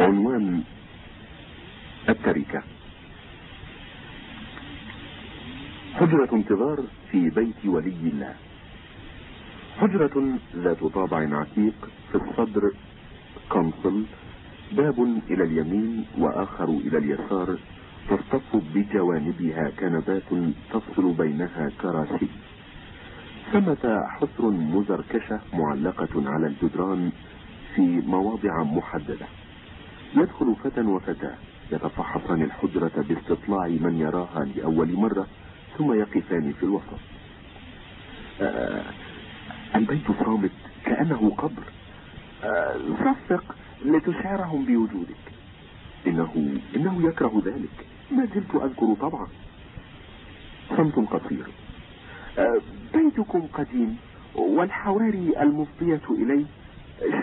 عنوان التركة حجرة انتظار في بيت ولي الله حجرة ذات طابع عتيق في الصدر قنصل باب إلى اليمين وآخر إلى اليسار ترتف بجوانبها كنبات تفصل بينها كراسي ثمة حصر مزركشة معلقة على الجدران في مواضع محددة يدخل فتى وفتاة يتفحصان الحجرة باستطلاع من يراها لأول مرة ثم يقفان في الوسط. آه، البيت صامت كأنه قبر. آه، صفق لتشعرهم بوجودك. إنه, إنه يكره ذلك. ما زلت أذكر طبعا. صمت قصير. آه، بيتكم قديم والحواري المفضية إليه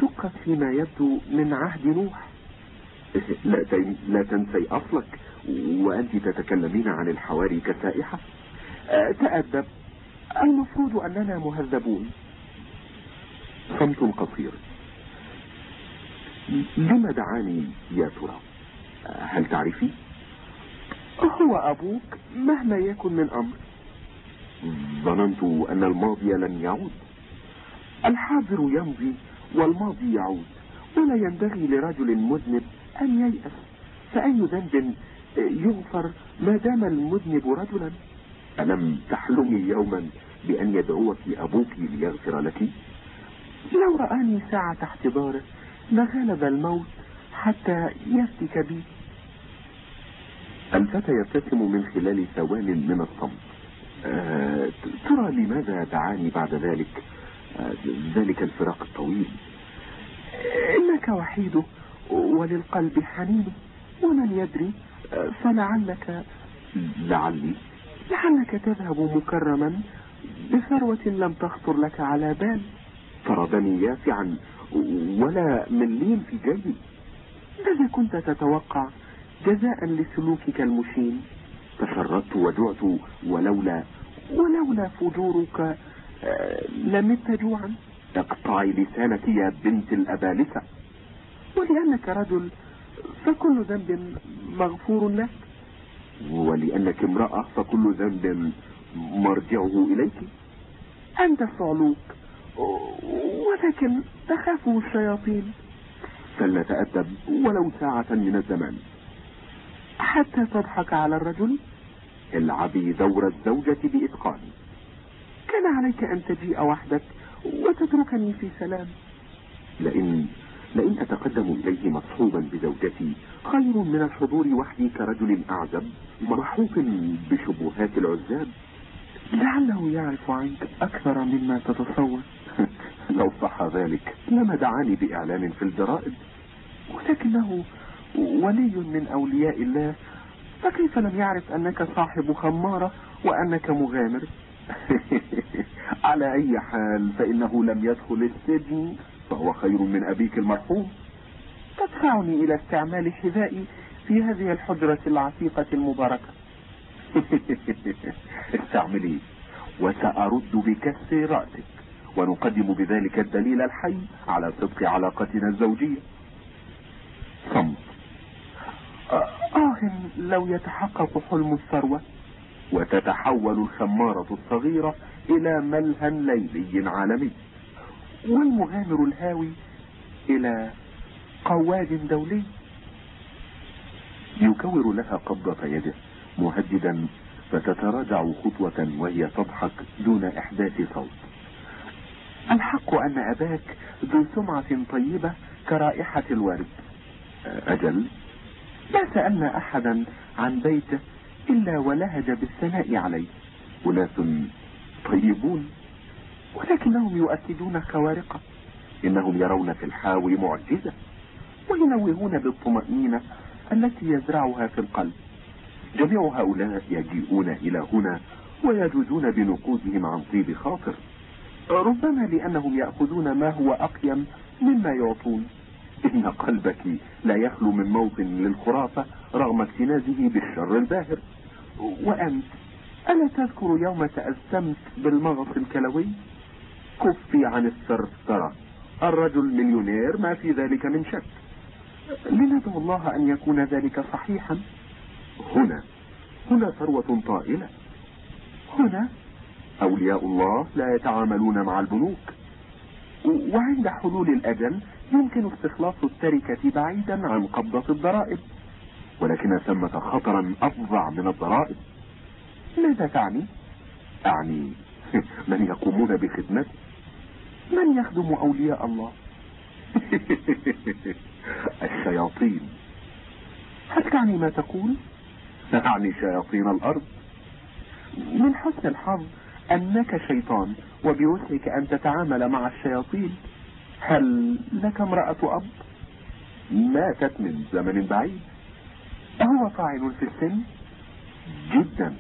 شقت فيما يبدو من عهد نوح. لا تنسي أصلك وأنت تتكلمين عن الحواري كسائحة. آه، تأدب. المفروض أننا مهذبون. صمت قصير. لما دعاني يا ترى؟ آه، هل تعرفي؟ هو أبوك مهما يكن من أمر. ظننت أن الماضي لن يعود. الحاضر يمضي والماضي يعود. ولا ينبغي لرجل مذنب أن ييأس فأي ذنب آه، يغفر ما دام المذنب رجلا؟ ألم تحلمي يوما بأن يدعوك أبوك ليغفر لك؟ لو رآني ساعة احتضاره داره لغلب الموت حتى يفتك بي. الفتى يبتسم من خلال ثوان من الصمت آه، ترى لماذا دعاني بعد ذلك؟ آه، ذلك الفراق الطويل. إنك وحيده وللقلب حنين. ومن يدري فلعلك لعلي لعلك تذهب مكرما بثروة لم تخطر لك على بال. طردني يافعا ولا مليم في جيبي. ماذا كنت تتوقع؟ جزاء لسلوكك المشين. تشردت وجعت ولولا ولولا فجورك آه، لمت جوعا. اقطعي لسانك يا بنت الأبالسة. ولأنك رجل فكل ذنب مغفور لك ولأنك امرأة فكل ذنب مرجعه إليك. أنت الصعلوك ولكن تخاف الشياطين. فلنتأدب ولو ساعة من الزمان. حتى تضحك على الرجل. العبي دور الزوجة بإتقان. كان عليك أن تجيء وحدك وتتركني في سلام. لئن لئن أتقدم إليه مصحوبا بزوجتي خير من الحضور وحدي كرجل أعزب مرحوف بشبهات العزاب. لعله يعرف عنك أكثر مما تتصور. لو صح ذلك لما دعاني بإعلان في الجرائد. ولكنه ولي من أولياء الله فكيف لم يعرف أنك صاحب خمارة وأنك مغامر؟ على أي حال فإنه لم يدخل السجن. فهو خير من أبيك المرحوم. تدفعني إلى استعمال حذائي في هذه الحجرة العتيقة المباركة. استعمليه وسأرد بكسر رأسك ونقدم بذلك الدليل الحي على صدق علاقتنا الزوجية. صمت آه لو يتحقق حلم الثروة. وتتحول الخمارة الصغيرة إلى ملهى ليلي عالمي. والمغامر الهاوي إلى قواد دولي يكور لها قبضة يده مهددا فتتراجع خطوة وهي تضحك دون إحداث صوت. الحق أن أباك ذو سمعة طيبة كرائحة الورد. أجل لا سألنا أحدا عن بيته إلا ولهج بالثناء عليه. أناس طيبون ولكنهم يؤكدون خوارقه. إنهم يرون في الحاوي معجزة وينوهون بالطمأنينة التي يزرعها في القلب. جميع هؤلاء يجيئون إلى هنا ويجوزون بنقودهم عن طيب خاطر. ربما لأنهم يأخذون ما هو أقيم مما يعطون. إن قلبك لا يخلو من موطن للخرافة رغم اكتنازه بالشر الباهر. وأنت ألا تذكر يوم تأسمت بالمغص الكلوي؟ الكف عن الثرثرة الرجل مليونير ما في ذلك من شك. لندعو الله أن يكون ذلك صحيحا. هنا هنا ثروة طائلة. هنا أولياء الله لا يتعاملون مع البنوك. وعند حلول الأجل يمكن استخلاص التركة بعيدا عن قبضة الضرائب. ولكن ثمة خطرا أفظع من الضرائب. ماذا تعني؟ أعني من يقومون بخدمته. من يخدم أولياء الله؟ الشياطين. هل تعني ما تقول؟ تعني شياطين الأرض. من حسن الحظ أنك شيطان وبوسعك أن تتعامل مع الشياطين. هل لك امرأة أب؟ ماتت من زمن بعيد. أهو فاعل في السن؟ جدا.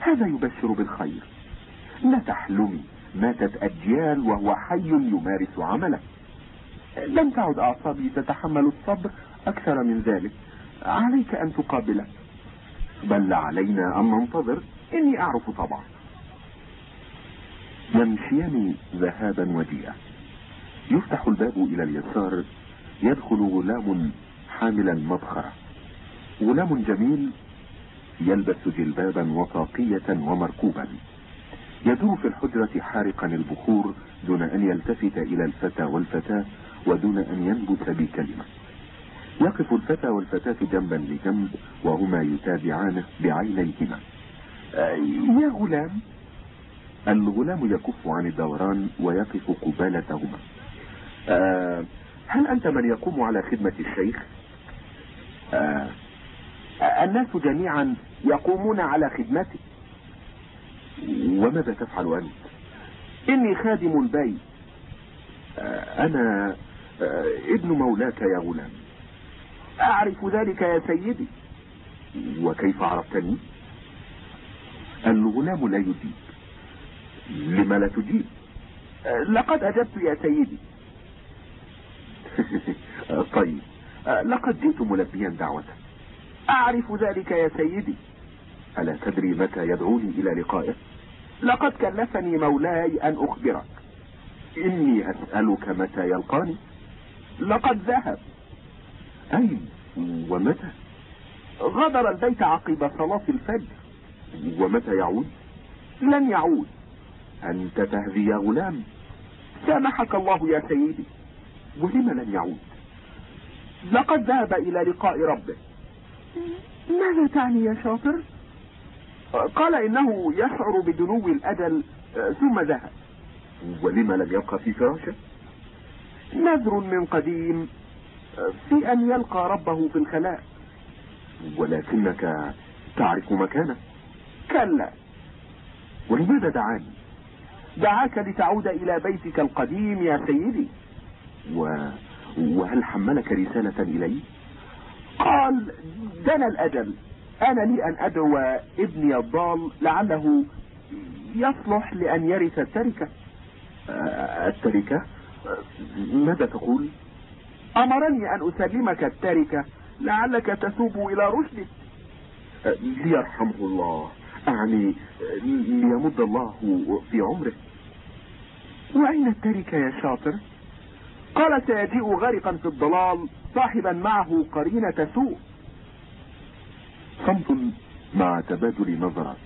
هذا يبشر بالخير. لا تحلمي. ماتت أجيال وهو حي يمارس عمله. لم تعد أعصابي تتحمل الصبر أكثر من ذلك. عليك أن تقابله. بل علينا أن ننتظر. إني أعرف طبعا. يمشيان ذهابا وجيئا يفتح الباب إلى اليسار. يدخل غلام حاملا مبخرة غلام جميل يلبس جلبابا وطاقية ومركوبا. يدور في الحجرة حارقا البخور دون أن يلتفت إلى الفتى والفتاة ودون أن ينبت بكلمة. يقف الفتى والفتاة جنبا لجنب وهما يتابعانه بعينيهما. يا غلام؟ الغلام يكف عن الدوران ويقف قبالتهما. أه، هل أنت من يقوم على خدمة الشيخ؟ أه، الناس جميعا يقومون على خدمته. وماذا تفعل أنت؟ إني خادم البيت. آه، أنا آه، ابن مولاك يا غلام. أعرف ذلك يا سيدي. وكيف عرفتني؟ الغلام لا يجيب. لما لا تجيب؟ آه، لقد أجبت يا سيدي. طيب لقد جئت ملبيا دعوته أعرف ذلك يا سيدي. ألا تدري متى يدعوني إلى لقائه؟ لقد كلفني مولاي أن أخبرك. إني أسألك متى يلقاني؟ لقد ذهب. أي ومتى؟ غادر البيت عقب صلاة الفجر. ومتى يعود؟ لن يعود. أنت تهذي يا غلام. سامحك الله يا سيدي. ولم لن يعود؟ لقد ذهب إلى لقاء ربه. ماذا تعني يا شاطر؟ قال إنه يشعر بدنو الأجل آه، ثم ذهب. ولما لم يبقى في فراشه؟ نذر من قديم آه، في أن يلقى ربه في الخلاء. ولكنك تعرف مكانه. كلا. ولماذا دعاني دعاك لتعود إلى بيتك القديم يا سيدي. و... وهل حملك رسالة إلي قال دنا الأجل. أنا لي أن أدعو ابني الضال لعله يصلح لأن يرث التركة. آه، التركة. آه، ماذا تقول؟ أمرني أن أسلمك التركة لعلك تثوب إلى رشدك. آه، ليرحمه الله. أعني ليمد الله في عمره. وأين التركة يا شاطر؟ قال سيجيء غرقا في الضلال صاحبا معه قرينة سوء. صمت مع تبادل نظرات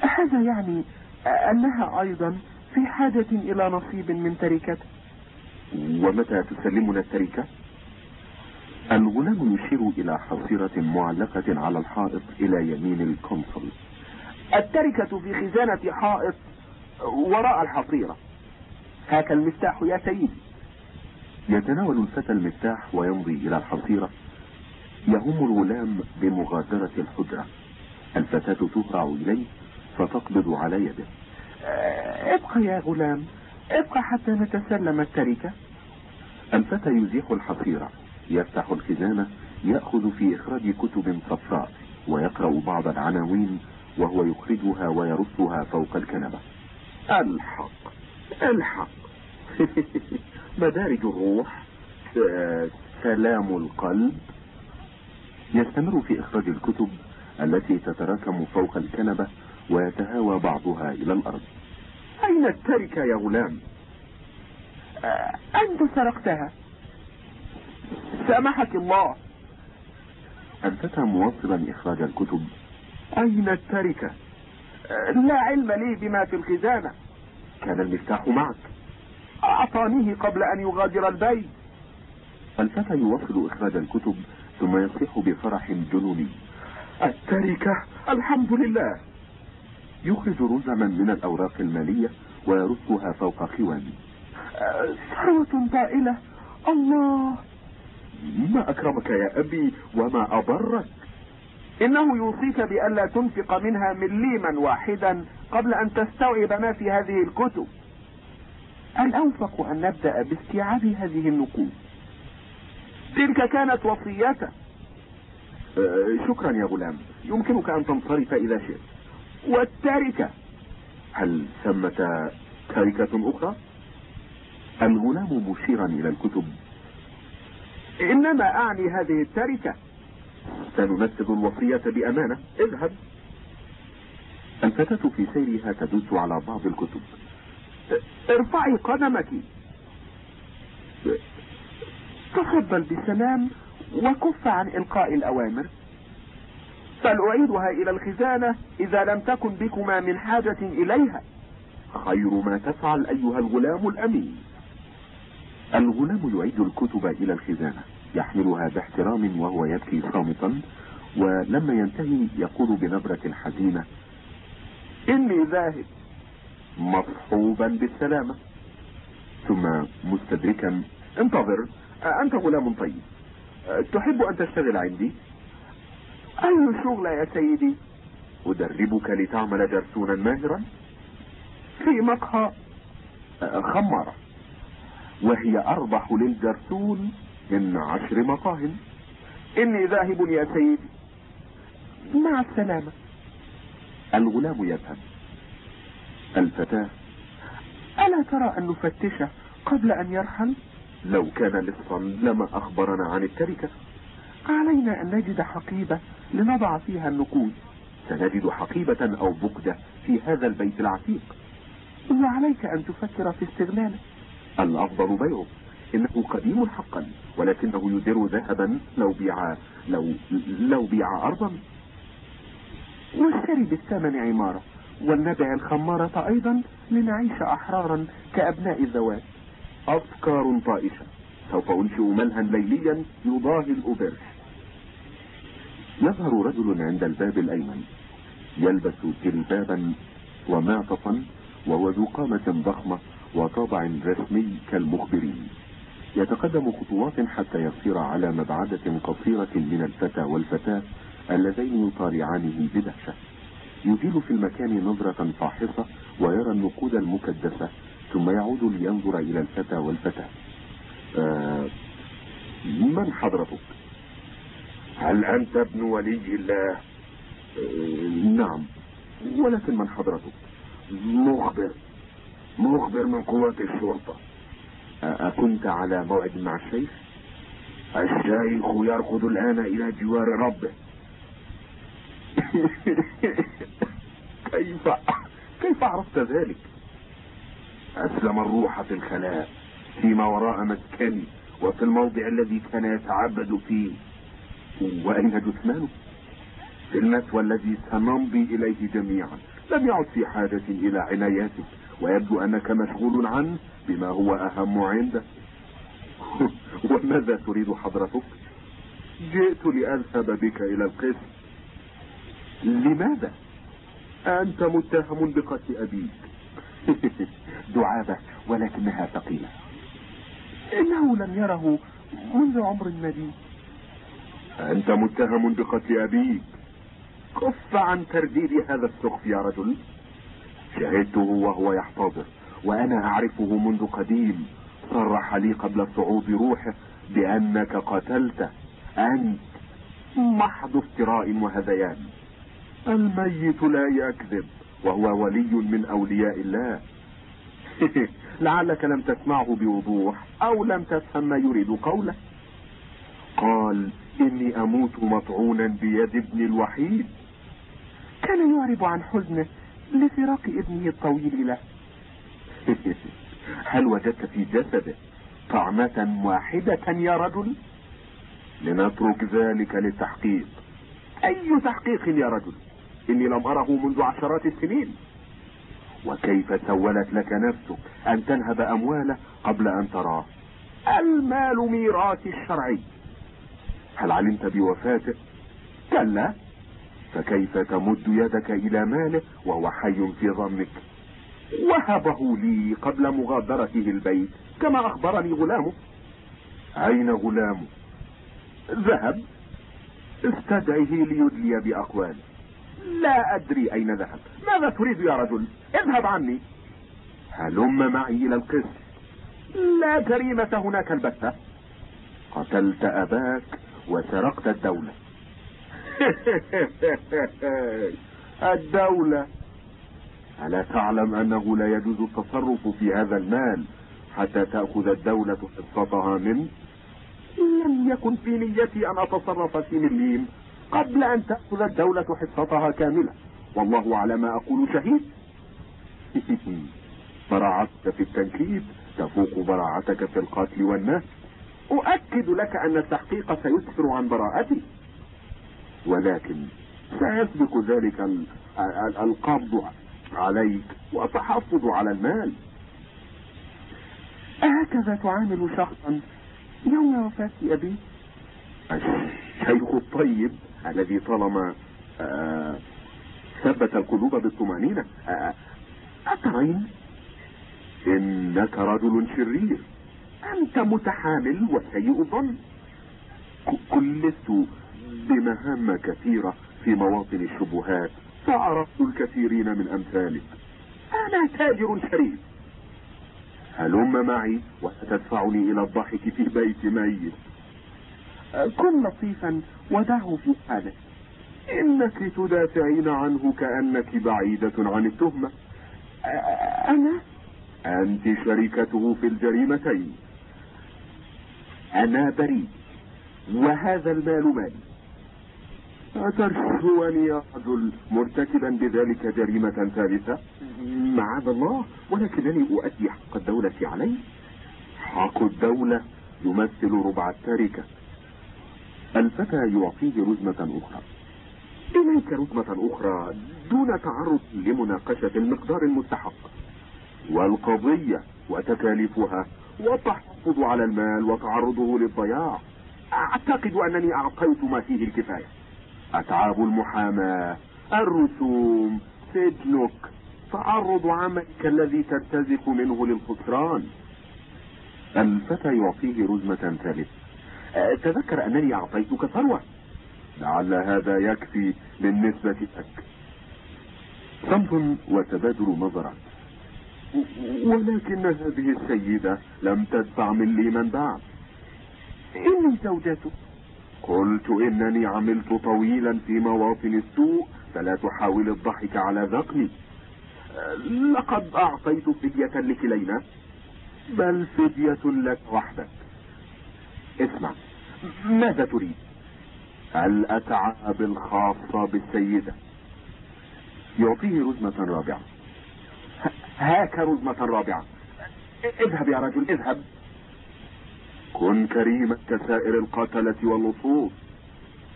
هذا يعني أنها أيضا في حاجة إلى نصيب من تركته ومتى تسلمنا التركة؟ الغلام يشير إلى حصيرة معلقة على الحائط إلى يمين الكونسل التركة في خزانة حائط وراء الحصيرة. هكا المفتاح يا سيدي. يتناول الفتى المفتاح ويمضي إلى الحصيرة. يهم الغلام بمغادرة الحجرة. الفتاة تهرع إليه فتقبض على يده. ابقى يا غلام ابقى حتى نتسلم التركة. الفتى يزيح الحصيرة يفتح الخزانة يأخذ في إخراج كتب صفراء ويقرأ بعض العناوين وهو يخرجها ويرصها فوق الكنبة. الحق الحق. مدارج الروح سلام القلب. يستمر في إخراج الكتب التي تتراكم فوق الكنبة ويتهاوى بعضها إلى الأرض. أين التركة يا غلام؟ أنت سرقتها. سامحك الله. أنتت موصلا إخراج الكتب. أين التركة؟ لا علم لي بما في الخزانة. كان المفتاح معك. أعطانيه قبل أن يغادر البيت. الفتى يوصل إخراج الكتب ثم يصيح بفرح جنوني التركة الحمد لله. يخرج رزما من الأوراق المالية ويرصها فوق خواني ثروة طائلة الله! ما أكرمك يا أبي وما أبرك إنه يوصيك بألا تنفق منها مليما واحدا قبل أن تستوعب ما في هذه الكتب. الأوفق أن نبدأ باستيعاب هذه النقود. تلك كانت وصيته أه، شكرا يا غلام. يمكنك أن تنصرف إذا شئت. والتركة هل ثمة تركة أخرى؟ الغلام مشيرا إلى الكتب؟ إنما أعني هذه التركة سننفذ الوصية بأمانة. اذهب. الفتاة في سيرها تدس على بعض الكتب. ارفعي قدمك. أه، تفضل بسلام وكف عن إلقاء الأوامر. فلأعيدها إلى الخزانة إذا لم تكن بكما من حاجة إليها. خير ما تفعل أيها الغلام الأمين. الغلام يعيد الكتب إلى الخزانة يحملها باحترام وهو يبكي صامتا ولما ينتهي يقول بنبرة حزينة إني ذاهب مرحوبا بالسلامة. ثم مستدركا انتظر. أه، أنت غلام طيب. أه، تحب أن تشتغل عندي؟ أي شغل يا سيدي؟ أدربك لتعمل جرسونا ماهرا؟ في مقهى أه، خمارة. وهي أربح للجرسون من عشر مقاهن. إني ذاهب يا سيدي. مع السلامة. الغلام يذهب الفتاة. ألا ترى أن نفتشه قبل أن يرحل؟ لو كان لصا لما أخبرنا عن التركة. علينا أن نجد حقيبة لنضع فيها النقود. سنجد حقيبة أو بقدة في هذا البيت العتيق. وعليك أن تفكر في استغلاله الأفضل بيعه إنه قديم حقا ولكنه يدر ذهبا لو بيع لو, لو بيع أرضا. واشتري بالثمن عمارة ولنبع الخمارة أيضا لنعيش أحرارا كأبناء الذوات. أفكار طائشة سوف أنشئ منها ليليا يضاهي الأوبرش يظهر رجل عند الباب الأيمن يلبس كلبابا ومعطفا وهو ذو قامة ضخمة وطابع رسمي كالمخبرين. يتقدم خطوات حتى يصير على مبعدة قصيرة من الفتى والفتاة اللذين يطالعانه بدهشة. يجيل في المكان نظرة فاحصة ويرى النقود المكدسة ثم يعود لينظر إلى الفتى والفتى. آه، من حضرتك؟ هل أنت ابن ولي الله؟ آه، نعم. ولكن من حضرتك؟ مخبر. مخبر من قوات الشرطة. آه، أكنت على موعد مع الشيخ؟ الشيخ يركض الآن إلى جوار ربه. كيف؟ كيف عرفت ذلك؟ أسلم الروح في الخلاء فيما وراء مسكني وفي الموضع الذي كان يتعبد فيه. وأين جثمانه؟ في المثوى الذي سنمضي إليه جميعا. لم يعد في حاجة إلى عناياتك ويبدو أنك مشغول عنه بما هو أهم عندك وماذا تريد حضرتك؟ جئت لأذهب بك إلى القسم. لماذا؟ أنت متهم بقتل أبيك. دعابة ولكنها ثقيلة. إنه لم يره منذ عمر مديد أنت متهم بقتل أبيك. كف عن ترديد هذا السخف يا رجل. شهدته وهو يحتضر وأنا أعرفه منذ قديم. صرح لي قبل صعود روحه بأنك قتلته. أنت محض افتراء وهذيان. الميت لا يكذب. وهو ولي من أولياء الله. لعلك لم تسمعه بوضوح أو لم تفهم ما يريد قوله. قال إني أموت مطعونا بيد ابن الوحيد. كان يعرب عن حزنه لفراق ابنه الطويل له. هل وجدت في جسده طعمة واحدة يا رجل؟ لنترك ذلك للتحقيق أي تحقيق يا رجل؟ إني لم أره منذ عشرات السنين. وكيف سولت لك نفسك أن تنهب أمواله قبل أن تراه المال ميراث الشرعي؟ هل علمت بوفاته؟ كلا. فكيف تمد يدك إلى ماله وهو حي في ظنك؟ وهبه لي قبل مغادرته البيت كما أخبرني غلامه. أين غلامه؟ ذهب. استدعه ليدلي بأقواله. لا أدري أين ذهب. ماذا تريد يا رجل؟ اذهب عني. هلم معي إلى القسم لا جريمة هناك البتة. قتلت أباك وسرقت الدولة. الدولة. ألا تعلم أنه لا يجوز التصرف في هذا المال حتى تأخذ الدولة حصتها منه؟ لم يكن في نيتي أن أتصرف في مليم. قبل أن تأخذ الدولة حصتها كاملة. والله على ما أقول شهيد. براعتك في التنكيل تفوق براعتك في القتل والناس أؤكد لك أن التحقيق سيكثر عن براءتي. ولكن سيسبق ذلك القبض عليك وتحفظ على المال. أهكذا تعامل شخصا يوم وفاة أبي الشيخ الطيب الذي طالما آه، ثبت القلوب بالطمأنينة. آه، أترين؟ إنك رجل شرير. أنت متحامل وسيء الظن. كلفت بمهام كثيرة في مواطن الشبهات فعرفت الكثيرين من أمثالك. أنا تاجر شريف هلم معي وستدفعني إلى الضحك في بيت ميت. كن لطيفا ودعه في حاله إنك تدافعين عنه كأنك بعيدة عن التهمة. أنا؟ أنت شريكته في الجريمتين. أنا بريء. وهذا المال مالي. اترشه ان رجل مرتكبا بذلك جريمة ثالثة؟ معاذ الله ولكنني أؤدي حق الدولة علي حق الدولة يمثل ربع التركة. الفتى يعطيه رزمة أخرى. إليك رزمة أخرى دون تعرض لمناقشة المقدار المستحق. والقضية وتكاليفها والتحفظ على المال وتعرضه للضياع. أعتقد أنني أعطيت ما فيه الكفاية. أتعاب المحاماة الرسوم سجنك تعرض عملك الذي ترتزق منه للخسران. الفتى يعطيه رزمة ثالثة. تذكر أنني أعطيتك ثروة. لعل هذا يكفي بالنسبة لك. صمت وتبادل نظرات ولكن هذه السيدة لم تدفع من لي من بعد إني زوجتك قلت إنني عملت طويلا في مواطن السوء فلا تحاول الضحك على ذقني. لقد أعطيت فدية لكلينا بل فدية لك وحدك. اسمع. ماذا تريد؟ هل اتعى الخاصة بالسيدة؟ يعطيه رزمة رابعة. هاك رزمة رابعة. اذهب يا رجل اذهب. كن كريما كسائر القتلة واللصوص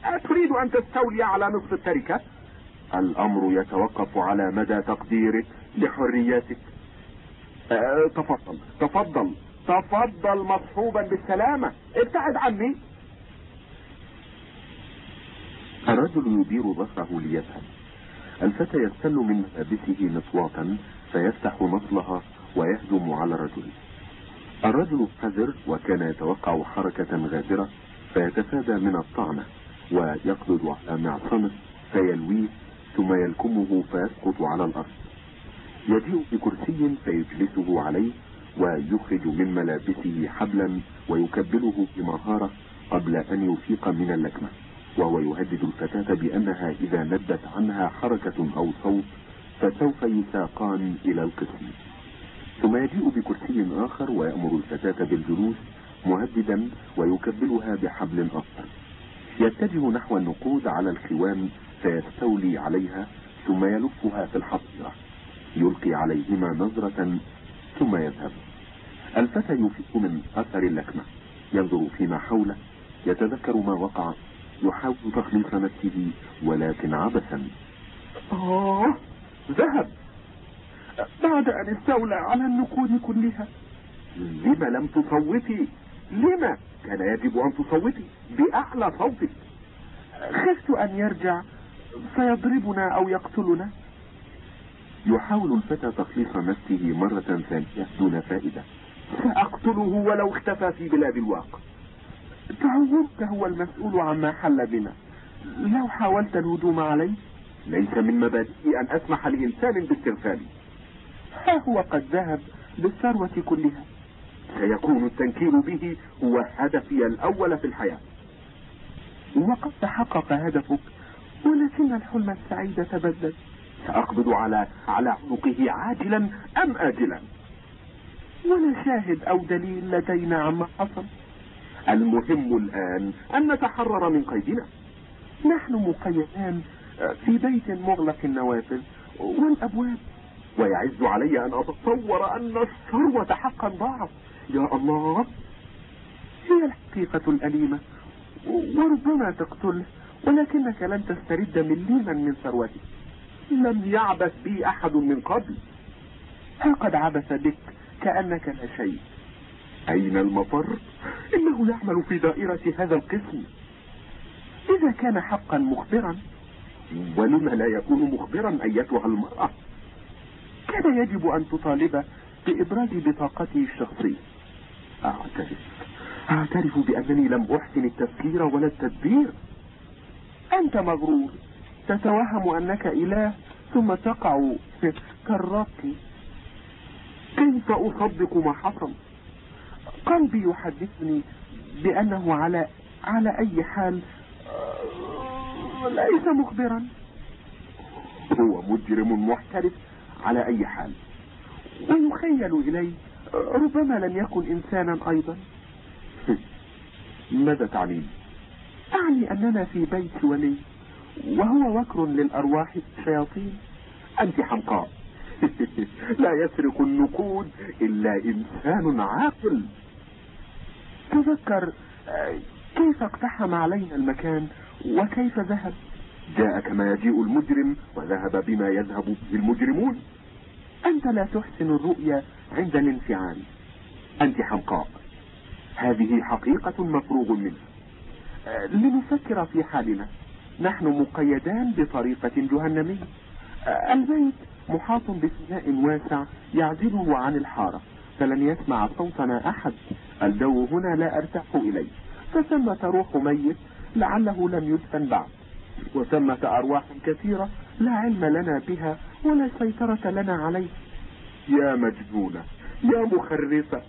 أتريد أن تستولي على نصف التركة؟ الأمر يتوقف على مدى تقديرك لحرياتك. أه، تفضل تفضل. تفضل مصحوبا بالسلامة. ابتعد عني. الرجل يدير ظهره ليذهب الفتى يستل من ملابسه مصواتا فيفتح مطلها ويهدم على الرجل. الرجل قذر وكان يتوقع حركة غادرة فيتفادى من الطعنة ويقبض على معصمه فيلويه ثم يلكمه فيسقط على الأرض. يجيء بكرسي فيجلسه عليه ويخرج من ملابسه حبلا ويكبله بمهارة قبل أن يفيق من اللكمة وهو يهدد الفتاة بأنها إذا ندت عنها حركة أو صوت فسوف يساقان إلى القسم. ثم يجيء بكرسي آخر ويأمر الفتاة بالجلوس مهددا ويكبلها بحبل أفضل يتجه نحو النقود على الخوان فيستولي عليها ثم يلفها في الحصيرة. يلقي عليهما نظرة ثم يذهب. الفتى يفيق من أثر اللكمة ينظر فيما حوله يتذكر ما وقع يحاول تخليص نفسه ولكن عبثا. آه ذهب. بعد أن استولى على النقود كلها. لما لم تصوتي؟ لما كان يجب أن تصوتي بأعلى صوتك خفت أن يرجع فيضربنا أو يقتلنا. يحاول الفتى تخليص نفسه مرة ثانية دون فائدة. أقتله ولو اختفى في بلاد الواقع. تعودت هو المسؤول عما حل بنا. لو حاولت الهجوم عليه ليس من مبادئي أن أسمح لإنسان باسترسالي ها هو قد ذهب للثروة كلها. سيكون التنكير به هو هدفي الأول في الحياة. وقد تحقق هدفك ولكن الحلم السعيد تبدد سأقبض على على عنقه عاجلا أم آجلا؟ ولا شاهد أو دليل لدينا عما حصل. المهم الآن أن نتحرر من قيدنا. نحن مقيدان آه، في بيت مغلق النوافذ والأبواب. ويعز علي أن أتصور أن الثروة حقا ضاعت. يا الله هي الحقيقة الأليمة. وربما تقتله ولكنك لن تسترد مليما من ثروتك لم يعبث بي أحد من قبل. فقد عبث بك. كأنك لا شيء. أين المفر؟ إنه يعمل في دائرة هذا القسم. إذا كان حقا مخبرا ولما لا يكون مخبرا أيتها المرأة. كان يجب أن تطالب بإبراز بطاقته الشخصية. أعترف. أعترف بأنني لم أحسن التفكير ولا التدبير. أنت مغرور. تتوهم أنك إله ثم تقع في كالرقي كيف أصدق ما حصل؟ قلبي يحدثني بأنه على على أي حال آه، ليس مخبرا. هو مجرم محترف على أي حال. ويخيل إلي آه، ربما لم يكن إنسانا أيضا. ماذا تعني؟ أعني أننا في بيت ولي وهو وكر للأرواح الشياطين. أنت حمقاء. لا يسرق النقود إلا إنسان عاقل. تذكر آه، كيف اقتحم علينا المكان وكيف ذهب؟ جاء كما يجيء المجرم وذهب بما يذهب به المجرمون. أنت لا تحسن الرؤية عند الانفعال. أنت حمقاء. هذه حقيقة مفروغ منها. آه، لنفكر في حالنا. نحن مقيدان بطريقة جهنمية. آه، البيت محاط بسجاء واسع يعزله عن الحارة فلن يسمع صوتنا أحد. الجو هنا لا أرتاح إليه. فثمة روح ميت لعله لم يدفن بعد. وثمة أرواح كثيرة لا علم لنا بها ولا سيطرة لنا عليه. يا مجنونة يا مخرفة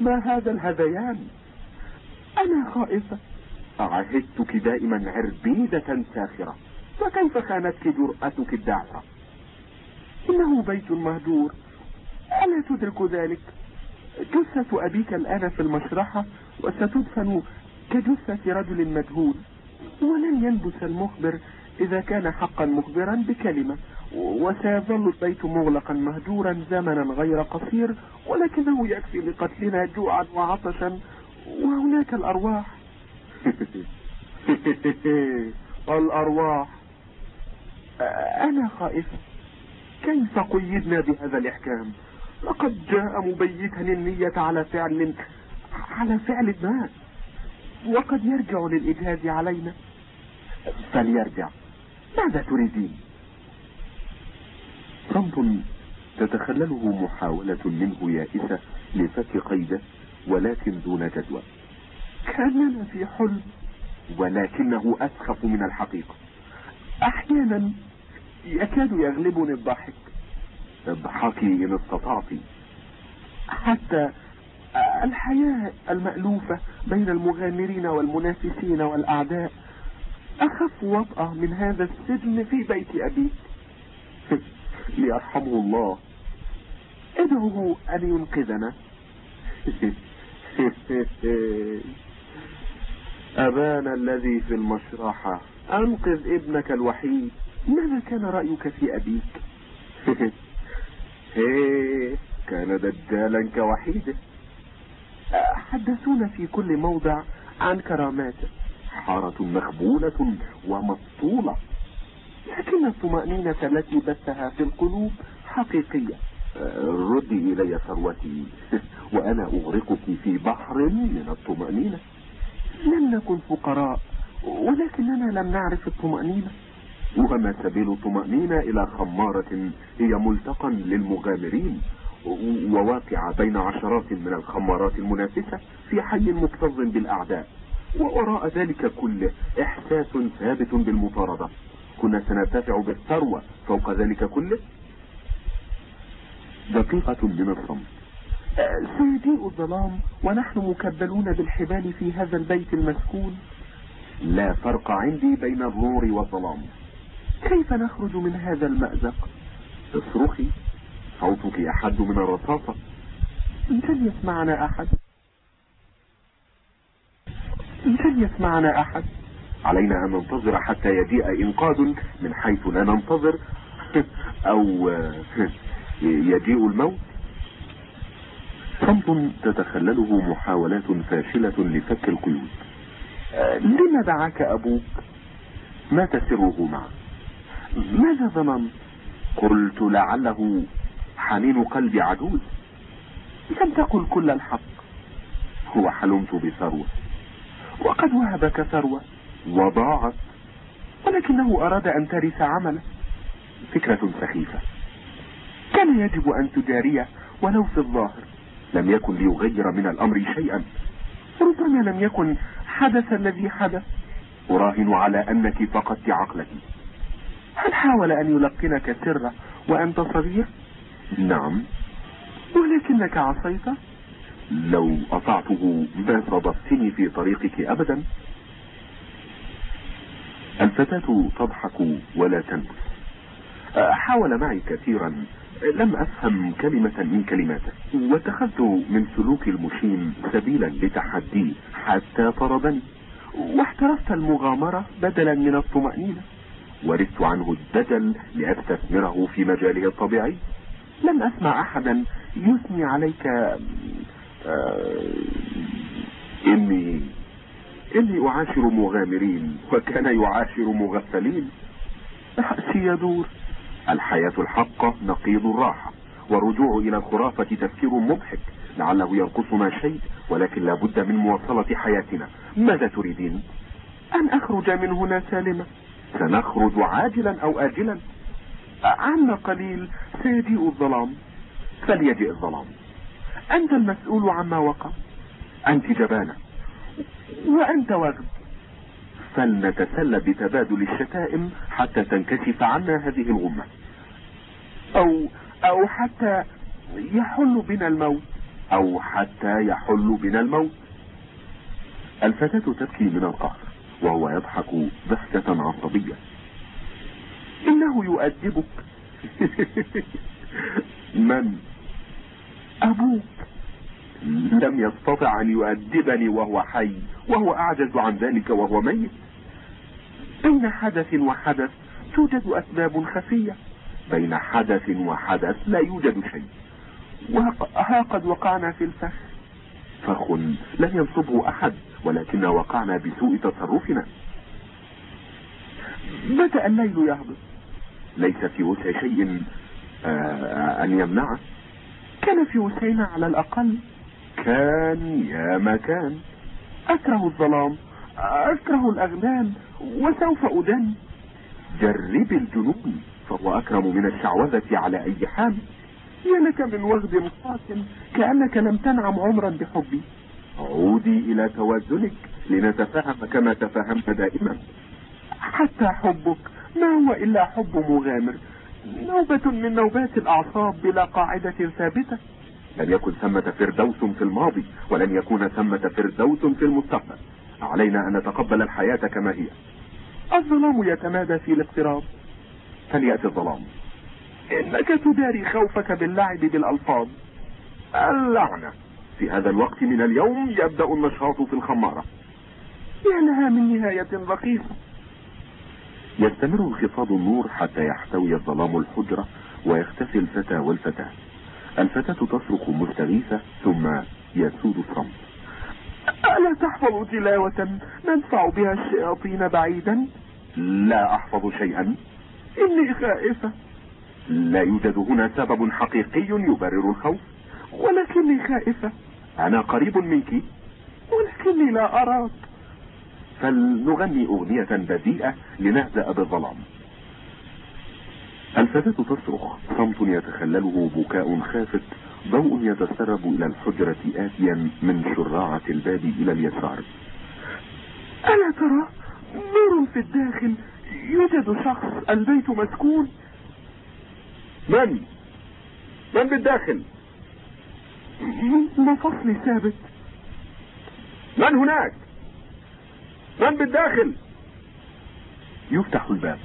ما هذا الهذيان؟ أنا خائفة. أعهدتك دائما عربيدة ساخرة. فكيف كانتك جرأتك الدعوة إنه بيت مهجور. ألا تدرك ذلك. جثة أبيك الآن في المشرحة وستدفن كجثة رجل مجهول. ولن ينبس المخبر إذا كان حقا مخبرا بكلمة. وسيظل البيت مغلقا مهجورا زمنا غير قصير ولكنه يكفي لقتلنا جوعا وعطشا. وهناك الأرواح. الأرواح. أنا خائفة كيف قيدنا بهذا الإحكام؟ لقد جاء مبيتا النية على فعل على فعل ما؟ وقد يرجع للإجهاد علينا. فليرجع. ماذا تريدين؟ صمت تتخلله محاولة منه يائسة لفك قيده ولكن دون جدوى. كاننا في حلم ولكنه أسخف من الحقيقة. أحيانا يكاد يغلبني الضحك. اضحكي إن استطعت حتى الحياة المألوفة بين المغامرين والمنافسين والأعداء. أخف وطأة من هذا السجن في بيت أبيك ليرحمه الله. إدعوه أن ينقذنا. أبانا الذي في المشرحة أنقذ ابنك الوحيد. ماذا كان رأيك في أبيك؟ هي كان دجالا كوحيده حدثونا في كل موضع عن كراماته حارة مخبولة ومبطولة لكن الطمأنينة التي بثها في القلوب حقيقية. ردي إلي ثروتي وأنا أغرقك في بحر من الطمأنينة. لم نكن فقراء ولكننا لم نعرف الطمأنينة. وأما سبيل طمأنينة إلى خمارة هي ملتقى للمغامرين وواقع بين عشرات من الخمارات المنافسة في حي مكتظ بالأعداء. ووراء ذلك كله إحساس ثابت بالمطاردة. كنا سنتفع بالثروة فوق ذلك كله. دقيقة من الصمت. سيضيء الظلام ونحن مكبلون بالحبال في هذا البيت المسكون. لا فرق عندي بين النور والظلام. كيف نخرج من هذا المأزق؟ اصرخي صوتك أحد من الرصاصة. لن يسمعنا أحد. لن يسمعنا أحد. علينا أن ننتظر حتى يجيء إنقاذ من حيث لا ننتظر. أو يجيء الموت. صمت تتخلله محاولات فاشلة لفك القيود. آه، لما دعاك أبوك؟ ما تسره معك؟ ماذا ظننت قلت لعله حنين قلب عجوز لم تقل كل الحق. هو حلمت بثروة. وقد وهبك ثروة. وضاعت. ولكنه أراد أن ترث عمله. فكرة سخيفة. كان يجب أن تجاريه ولو في الظاهر. لم يكن ليغير من الأمر شيئا. ربما لم يكن حدث الذي حدث. أراهن على أنك فقدت عقلك. هل حاول أن يلقنك سرة وأنت صغير نعم. ولكنك عصيت؟ لو أطعته ما صدفتني في طريقك أبدا. الفتاة تضحك ولا تنبس حاول معي كثيرا. لم أفهم كلمة من كلماته واتخذت من سلوك المشين سبيلا لتحديه حتى طردني. واحترفت المغامرة بدلا من الطمأنينة. ورثت عنه الدجل لأستثمره في مجاله الطبيعي. لم أسمع أحدا يثني عليك آه، إني إني أعاشر مغامرين وكان يعاشر مغفلين رأسي يدور الحياة الحقة نقيض الراحة والرجوع إلى الخرافة تفكير مضحك. لعله ينقصنا شيء ولكن لا بد من مواصلة حياتنا. ماذا تريدين؟ أن أخرج من هنا سالمة. سنخرج عاجلا أو آجلا. عنا قليل سيجيء الظلام فليجئ الظلام. أنت المسؤول عما وقع أنت جبانة وأنت وغد فلنتسلى بتبادل الشتائم حتى تنكشف عنا هذه الغمة. أو, أو حتى يحل بنا الموت. أو حتى يحل بنا الموت. الفتاة تبكي من القهر. وهو يضحك ضحكة عصبية. إنه يؤدبك. من؟ أبوك. لم يستطع أن يؤدبني وهو حي وهو أعجز عن ذلك وهو ميت. بين حدث وحدث توجد أسباب خفية. بين حدث وحدث لا يوجد شيء. وها قد وقعنا في الفخ. فخ لم ينصبه أحد ولكن وقعنا بسوء تصرفنا. بدأ الليل يهبط؟ ليس في وسع شيء آه، آه، أن يمنعه. كان في وسعنا على الأقل. كان يا مكان. أكره الظلام أكره الأغنام وسوف أدن. جرب الجنون فهو أكرم من الشعوذة على أي حال. يا لك من وغد قاسم كأنك لم تنعم عمرا بحبي. عودي إلى توازنك لنتفاهم كما تفاهمت دائما. حتى حبك ما هو إلا حب مغامر؟ نوبة من نوبات الأعصاب بلا قاعدة ثابتة. لن يكن ثمة فردوس في الماضي ولن يكون ثمة فردوس في المستقبل. علينا أن نتقبل الحياة كما هي. الظلام يتمادى في الاقتراب. فليأتي الظلام. إنك تداري خوفك باللعب بالألفاظ. اللعنة في هذا الوقت من اليوم يبدأ النشاط في الخمارة. يا لها من نهاية رقيقة. يستمر انخفاض النور حتى يحتوي الظلام الحجرة ويختفي الفتى والفتاة. الفتاة تصرخ مستغيثة ثم يسود الصمت ألا تحفظ تلاوة ننفع بها الشياطين بعيدا؟ لا أحفظ شيئا. إني خائفة. لا يوجد هنا سبب حقيقي يبرر الخوف ولكني خائفة. أنا قريب منك ولكني لا أراك. فلنغني أغنية بديئة لنهدأ بالظلام. الفتاة تصرخ صمت يتخلله بكاء خافت ضوء يتسرب إلى الحجرة آتيا من شراعة الباب إلى اليسار. ألا ترى نور في الداخل؟ يوجد شخص البيت مسكون. من من بالداخل من فصلي ثابت من هناك من بالداخل يفتح الباب.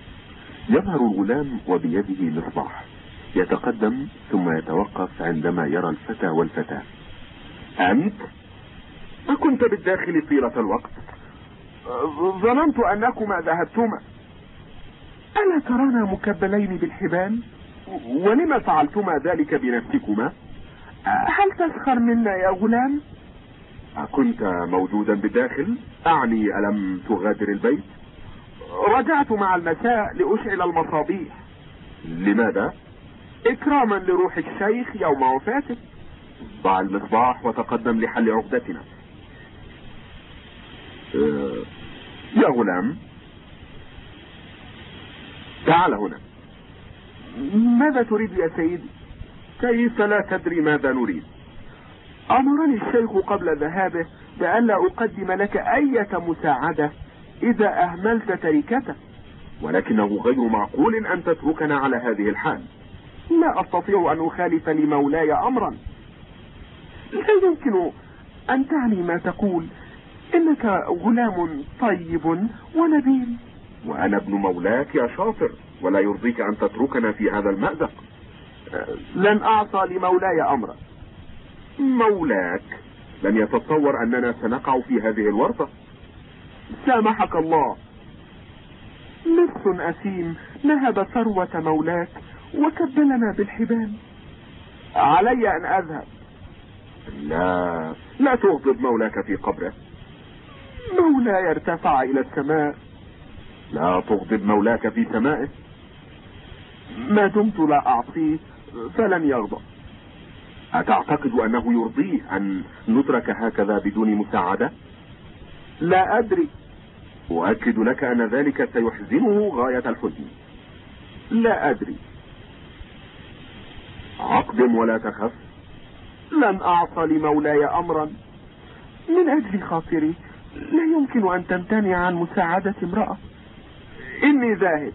يظهر الغلام وبيده مصباح. يتقدم ثم يتوقف عندما يرى الفتى والفتاة. أنت؟ أكنت بالداخل طيلة الوقت؟ ظننت أنكما ذهبتما. ألا ترانا مكبلين بالحبال؟ ولما فعلتما ذلك بنفسكما؟ آه. هل تسخر منا يا غلام؟ أكنت موجودا بالداخل؟ أعني ألم تغادر البيت؟ رجعت مع المساء لأشعل المصابيح. لماذا؟ إكراما لروح الشيخ يوم وفاته. ضع المصباح وتقدم لحل عقدتنا. آه. يا غلام. تعال هنا. ماذا تريد يا سيدي؟ كيف لا تدري ماذا نريد؟ أمرني الشيخ قبل ذهابه بألا أقدم لك أية مساعدة إذا أهملت تركته ولكنه غير معقول أن تتركنا على هذه الحال. لا أستطيع أن أخالف لمولاي أمرا. لا يمكن أن تعني ما تقول. إنك غلام طيب ونبيل. وأنا ابن مولاك يا شاطر. ولا يرضيك أن تتركنا في هذا المأزق. لن أعطى لمولاي أمرا. مولاك لم يتصور أننا سنقع في هذه الورطة. سامحك الله. نفس أثيم نهب ثروة مولاك وكبلنا بالحبال. علي أن أذهب. لا لا تغضب مولاك في قبره. مولاي ارتفع إلى السماء. لا تغضب مولاك في سمائه. ما دمت لا أعطيه فلن يرضى. أتعتقد أنه يرضيه أن نترك هكذا بدون مساعدة؟ لا أدري. أؤكد لك أن ذلك سيحزنه غاية الحزن. لا أدري. أقدم ولا تخف. لن أعصى لمولاي أمرا. من أجل خاطري لا يمكن أن تمتنع عن مساعدة امرأة. إني ذاهب.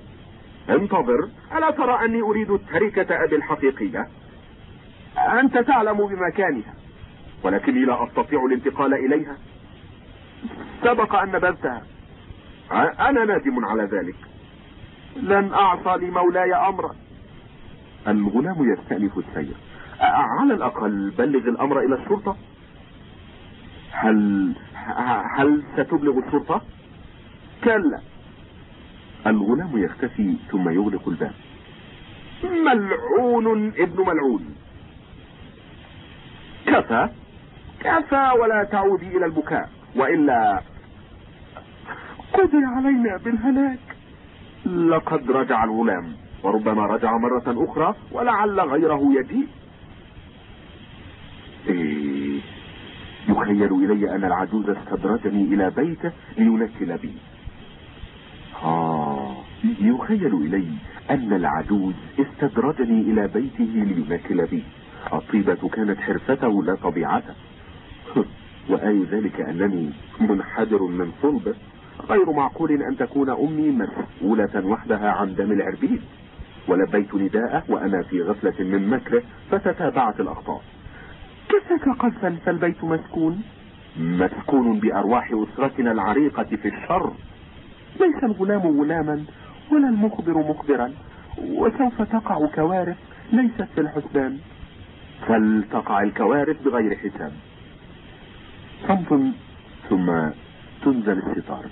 انتظر ألا ترى أني أريد التركة أبي الحقيقية؟ أنت تعلم بمكانها. ولكني لا أستطيع الانتقال إليها. سبق أن نبذتها. أنا نادم على ذلك. لن أعصى لمولاي أمرا. الغلام يستأنف السير. على الأقل بلغ الأمر إلى الشرطة هل هل ستبلغ الشرطة كلا. الغلام يختفي ثم يغلق الباب. ملعون ابن ملعون. كفى كفى ولا تعودي إلى البكاء وإلا قدر علينا بالهلاك. لقد رجع الغلام وربما رجع مرة أخرى ولعل غيره يجيء إيه يخيل إلي أن العجوز استدرجني إلى بيته لينكل بي. آه. يخيل إلي أن العجوز استدرجني إلى بيته ليمثل بي الطيبة كانت حرفته لا طبيعته وآي ذلك أنني منحدر من صلبه غير معقول أن تكون أمي مسؤولة وحدها عن دم العربيد ولبيت نداءه وأنا في غفلة من مكره فتتابعت الأخطاء. كسك قذفا؟ فالبيت مسكون. مسكون بأرواح أسرتنا العريقة في الشر. ليس الغلام غلاما ولا المخبر مخبرا وسوف تقع كوارث ليست في الحسبان. فلتقع الكوارث بغير حساب. صمت ثم تنزل الستار.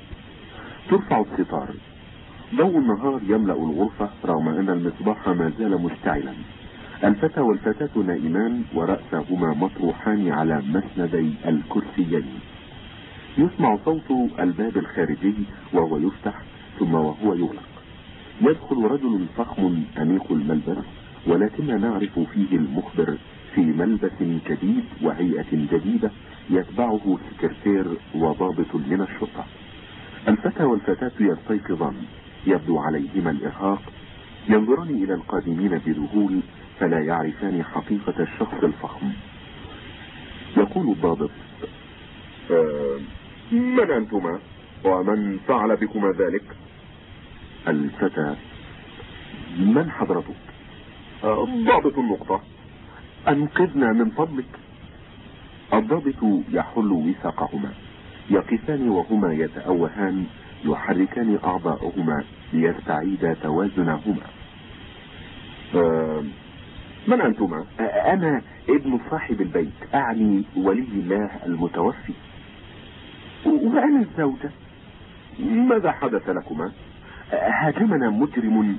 ترفع الستار. ضوء النهار يملأ الغرفة رغم أن المصباح ما زال مشتعلا. الفتى والفتاة نائمان ورأسهما مطروحان على مسندي الكرسيين. يسمع صوت الباب الخارجي وهو يفتح ثم وهو يغلق. يدخل رجل فخم أنيق الملبس ولكن نعرف فيه المخبر في ملبس جديد وهيئة جديدة يتبعه سكرتير وضابط من الشرطة. الفتى والفتاة يستيقظان. يبدو عليهما الإرهاق. ينظران إلى القادمين بذهول فلا يعرفان حقيقة الشخص الفخم. يقول الضابط آه، من أنتما؟ ومن فعل بكما ذلك؟ الفتى من حضرتك؟ ضابط النقطة. أنقذنا من فضلك. الضابط يحل وثاقهما. يقفان وهما يتأوهان. يحركان أعضاءهما ليستعيدا توازنهما. آه، من أنتما؟ أنا ابن صاحب البيت. أعني ولي الله المتوفي. وأنا الزوجة. ماذا حدث لكما؟ هاجمنا مجرم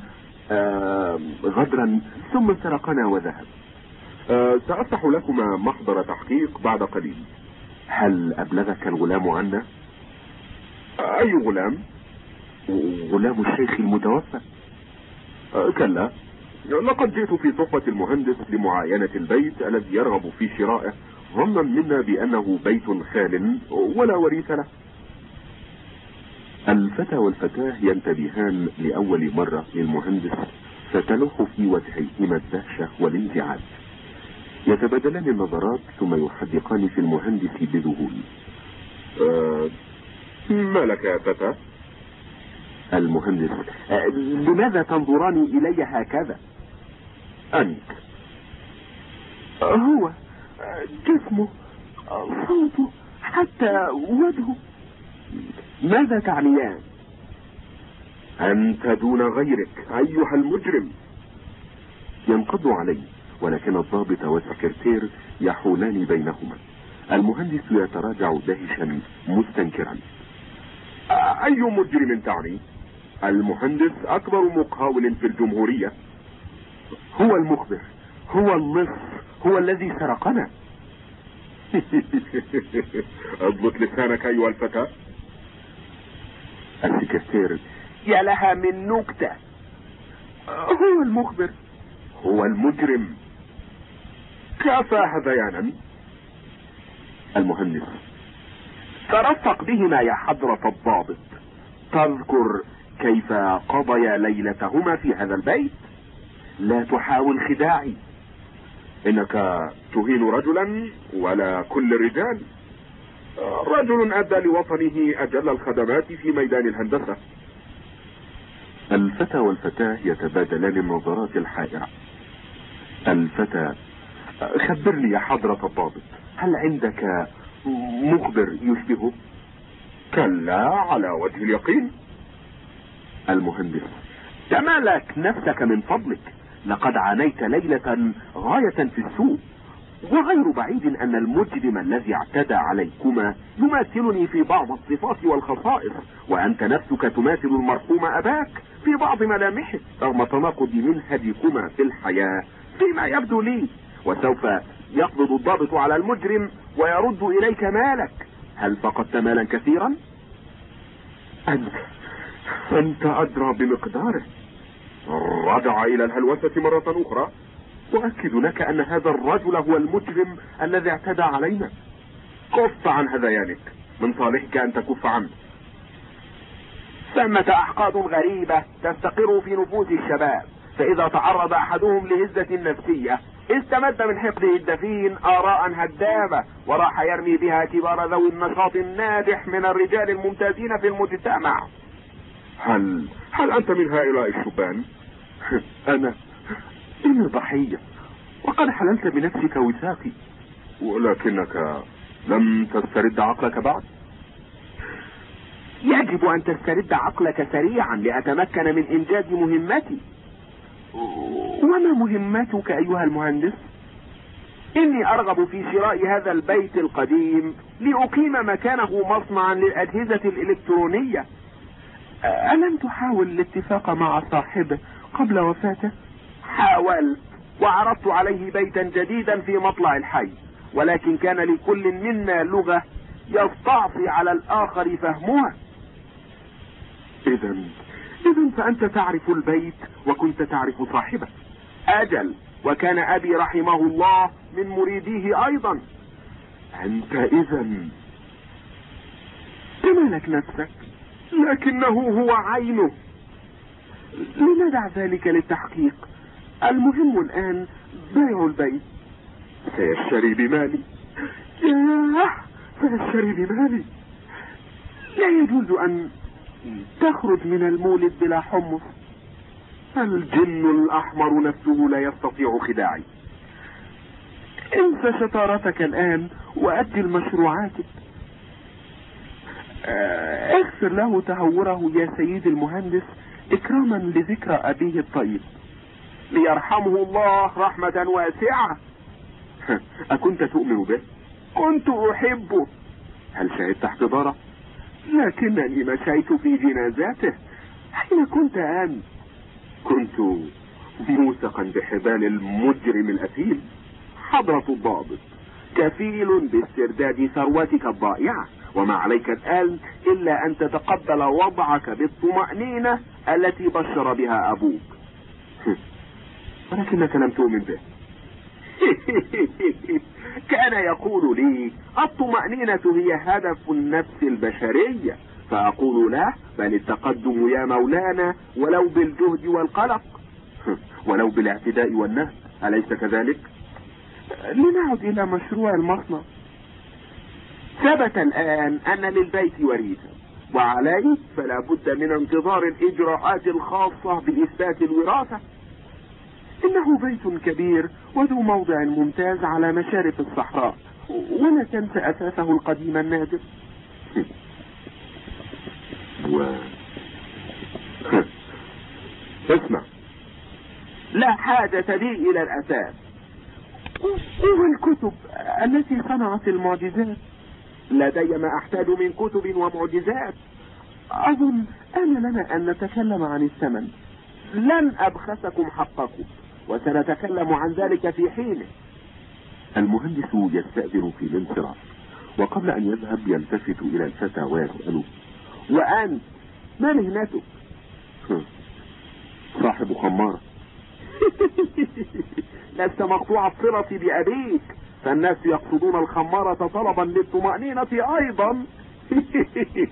آه، غدرا ثم سرقنا وذهب. آه، سأفتح لكما محضر تحقيق بعد قليل. هل أبلغك الغلام عنا؟ أي غلام؟ غلام الشيخ المتوفى. آه، كلا. لقد جئت في صحبة المهندس لمعاينة البيت الذي يرغب في شرائه ظنا منا بأنه بيت خال ولا وريث له. الفتى والفتاة ينتبهان لأول مرة للمهندس فتلوح في وجهيهما الدهشة والانزعاج يتبادلان النظرات ثم يحدقان في المهندس بذهول. أه ما لك يا فتى المهندس أه لماذا تنظران إلي هكذا؟ أنت. آه، هو آه، جسمه آه، صوته حتى وجهه. ماذا تعنيان؟ أنت دون غيرك أيها المجرم. ينقض علي ولكن الضابط والسكرتير يحولان بينهما. المهندس يتراجع دهشا مستنكرا. أي مجرم تعني؟ المهندس أكبر مقاول في الجمهورية. هو المخبر هو اللص هو الذي سرقنا. أضبط لسانك أيها الفتى قد كثير. يا لها من نكتة. هو المخبر. هو المجرم. كفى هذيانا المهندس. ترفق بهما يا حضرة الضابط. تذكر كيف قضيا ليلتهما في هذا البيت؟ لا تحاول خداعي. إنك تهين رجلا ولا كل الرجال رجل أدى لوطنه أجل الخدمات في ميدان الهندسة. الفتى والفتاة يتبادلان النظرات الحائرة الفتى خبرني يا حضرة الضابط. هل عندك مخبر يشبهه كلا على وجه اليقين. المهندس تمالك نفسك من فضلك. لقد عانيت ليلة غاية في السوء وغير بعيد أن المجرم الذي اعتدى عليكما يماثلني في بعض الصفات والخصائص وأنت نفسك تماثل المرحوم أباك في بعض ملامحه رغم تناقض منهجكما في الحياة فيما يبدو لي وسوف يقبض الضابط على المجرم ويرد إليك مالك. هل فقدت مالا كثيرا؟ أنت أنت أدرى بمقداره. رجع إلى الهلوسة مرة أخرى. أؤكد لك أن هذا الرجل هو المجرم الذي اعتدى علينا. كف عن هذيانك من صالحك أن تكف عنه. ثمة أحقاد غريبة تستقر في نفوس الشباب فإذا تعرض أحدهم لهزة نفسية استمد من حقده الدفين آراء هدامة وراح يرمي بها كبار ذوي النشاط النادح من الرجال الممتازين في المجتمع. هل هل أنت من هؤلاء الشبان؟ أنا إن ضحية وقد حللت بنفسك وثاقي ولكنك لم تسترد عقلك بعد؟ يجب أن تسترد عقلك سريعا لأتمكن من إنجاز مهمتي. وما مهمتك أيها المهندس؟ إني أرغب في شراء هذا البيت القديم لأقيم مكانه مصنعا للأجهزة الإلكترونية. ألم تحاول الاتفاق مع صاحبه قبل وفاته؟ حاول وعرضت عليه بيتا جديدا في مطلع الحي ولكن كان لكل منا لغة يستعصي على الآخر فهمها إذا إذا فأنت تعرف البيت وكنت تعرف صاحبه. أجل وكان أبي رحمه الله من مريديه أيضا. أنت إذا تمالك نفسك؟ لكنه هو عينه. لندع ذلك للتحقيق؟ المهم الآن بيع البيت سيشتري بمالي. ياه سيشتري بمالي. لا يجوز أن تخرج من المولد بلا حمص. الجن الأحمر نفسه لا يستطيع خداعي. انسى شطارتك الآن وأدي مشروعاتك اغفر له تهوره يا سيدي المهندس إكراما لذكرى أبيه الطيب. ليرحمه الله رحمة واسعة. أكنت تؤمن به؟ كنت أحبه. هل شهدت احتضاره؟ لكنني مشيت في جنازاته. حين كنت أنت كنت موثقا بحبال المجرم الأثيم. حضرة الضابط. كفيل باسترداد ثروتك الضائعة. وما عليك الآن إلا أن تتقبل وضعك بالطمأنينة التي بشر بها أبوك. ولكنك لم تؤمن به كان يقول لي الطمأنينة هي هدف النفس البشرية. فأقول لا بل التقدم يا مولانا ولو بالجهد والقلق. ولو بالاعتداء والنهب أليس كذلك؟ لنعد إلى مشروع المصنع. ثبت الآن أن للبيت وريدا وعليه فلا بد من انتظار الإجراءات الخاصة بإثبات الوراثة. إنه بيت كبير وذو موضع ممتاز على مشارف الصحراء. ولا تنس أثاثه القديم النادر؟ و... اسمع. لا حاجة لي إلى الأثاث والكتب التي صنعت المعجزات. لدي ما أحتاج من كتب ومعجزات. أظن أن لنا أن نتكلم عن الثمن. لن أبخسكم حقكم. وسنتكلم عن ذلك في حينه المهندس يستأذن في الانصراف وقبل أن يذهب يلتفت إلى الفتى ويسأله وأنت؟ ما مهنتك؟ صاحب خمارة. لست مقطوع الصلة بأبيك فالناس يقصدون الخمارة طلبا للطمأنينة أيضا.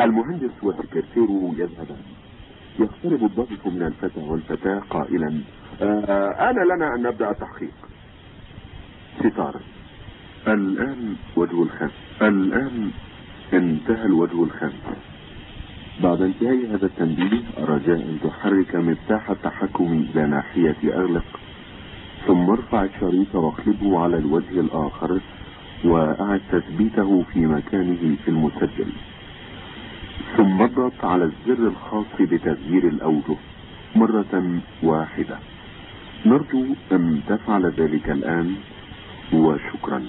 المهندس وسكرتيره يذهبان يقترب الضيف من الفتى والفتاة قائلا. آه، أنا لنا أن نبدأ التحقيق. ستار الآن وجه الخامس الآن انتهى الوجه الخامس بعد انتهاء هذا التنبيه رجاء أن تحرك مفتاح التحكم إلى ناحية أغلق. ثم ارفع الشريط واقلبه على الوجه الآخر وأعد تثبيته في مكانه في المسجل. ثم مضت على الزر الخاص بتغيير الأوجه مرة واحدة. نرجو أن تفعل ذلك الآن وشكرا.